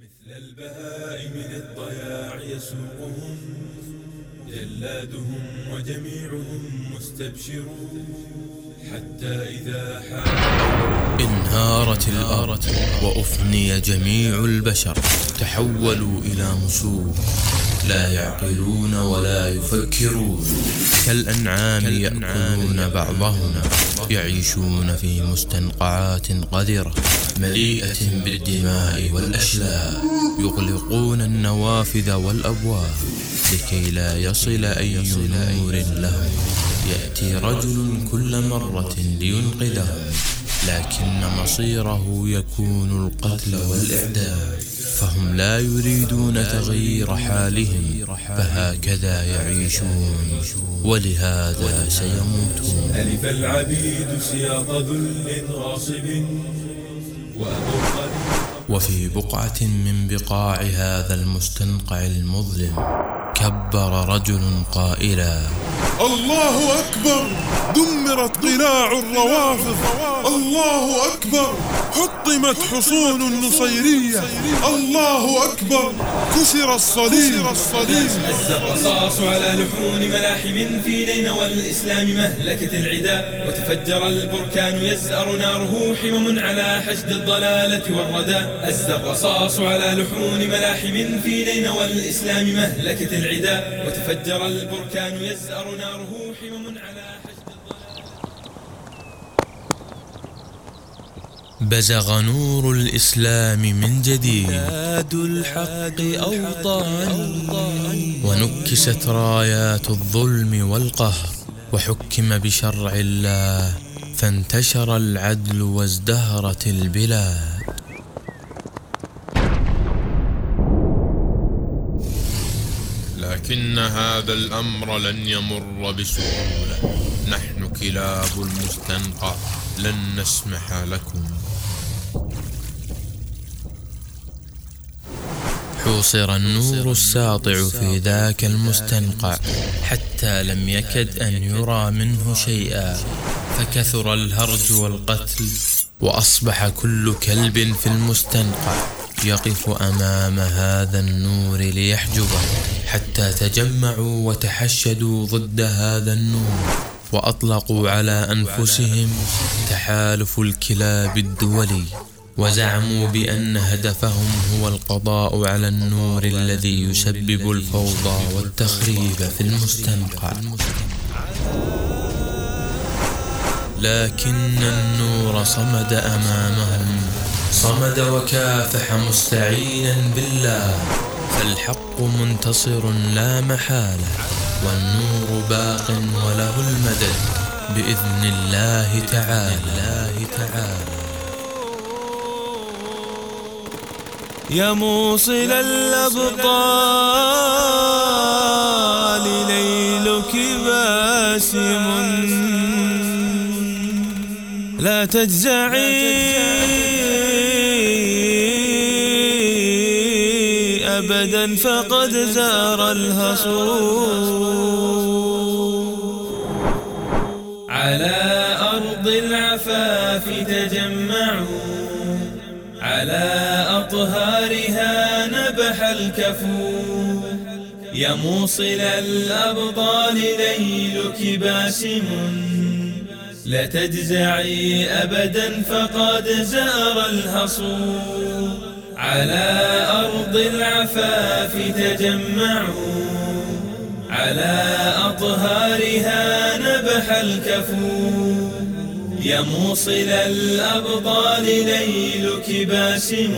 مثل البهائم للضياع يسوقهم جلادهم وجميعهم مستبشرون حتى إذا حال انهارت الأرض وأفني جميع البشر. تحولوا إلى مسوق لا يعقلون ولا يفكرون. كالأنعام يأكلون بعضهم يعيشون في مستنقعات قذرة. مليئة بالدماء والأشلاء. يغلقون النوافذ والأبواب. لكي لا يصل أي نور لهم. يأتي رجل كل مرة لينقذهم. لكن مصيره يكون القتل والإعدام. فهم لا يريدون تغيير حالهم فهكذا يعيشون ولهذا سيموتون. ألف العبيد سياط ذل غاصب وفي بقعة من بقاع هذا المستنقع المظلم. كبر رجل قائلا. الله أكبر. دمرت قلاع الروافض. الله أكبر. حطمت حصون النصيرية. الله أكبر. كسر الصليب. الصليب. هز الرصاص على لحون ملاحم في نينوى الإسلام مهلكة العدا. وتفجر البركان يزأر ناره حمم على حشد الضلالة والردى. هز الرصاص على لحون ملاحم في نينوى الإسلام مهلكة العدا. وتفجر البركان يزأر ناره حمم على حشد بزغ نور الإسلام من جديد. بلاد الحق أوطاني. ونكست رايات الظلم والقهر. وحكم بشرع الله فانتشر العدل وازدهرت البلاد. لكن هذا الأمر لن يمر بسهولة. نحن كلاب المستنقع لن نسمح لكم. حوصر النور الساطع في ذاك المستنقع حتى لم يكد أن يرى منه شيئا. فكثر الهرج والقتل وأصبح كل كلب في المستنقع يقف أمام هذا النور ليحجبه. حتى تجمعوا وتحشدوا ضد هذا النور وأطلقوا على أنفسهم تحالف الكلاب الدولي وزعموا بأن هدفهم هو القضاء على النور الذي يسبب الفوضى والتخريب في المستنقع. لكن النور صمد أمامهم صمد وكافح مستعينا بالله. فالحق منتصر لا محالة والنور باق وله المدد بإذن الله تعالى. الله تعالى. يا موصل الأبطال ليلك باسم. لا تجزعي أبدا فقد زار الهصور. على أرض العفاف تجمعوا. على أطهارها نبح الكفور يا موصل الأبطال ليلك باسم. لا تجزعي أبدا فقد زار الهصور. على أرض العفاف تجمعوا. على أطهارها نبح الكفور يا موصل الأبطال ليلك باسم.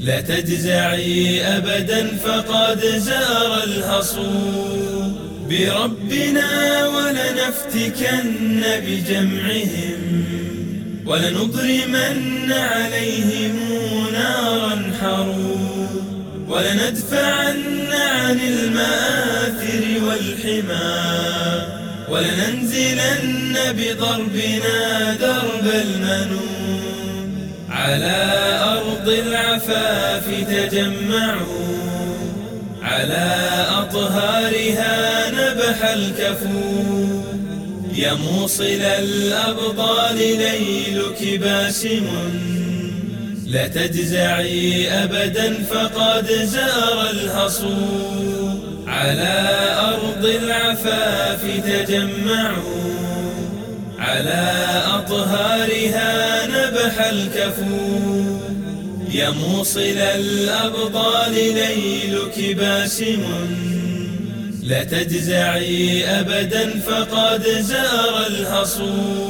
لا تجزعي أبدا فقد زار الهصور بربنا ولنفتكن بجمعهم. ولنضرمن عليهم ولندفعن عن المآثر والحمى ولننزلن بضربنا درب المنون. على أرض العفاف تجمعوا على أطهارها نبح الكفور يا موصل الأبطال ليلك باسم. لا تجزعي أبدا فقد زار الهصو على أرض العفاف تجمعوا. على أطهارها نبح الكفو يا موصل الأبطال ليلك باسم. لا تجزعي أبدا فقد زار الهصو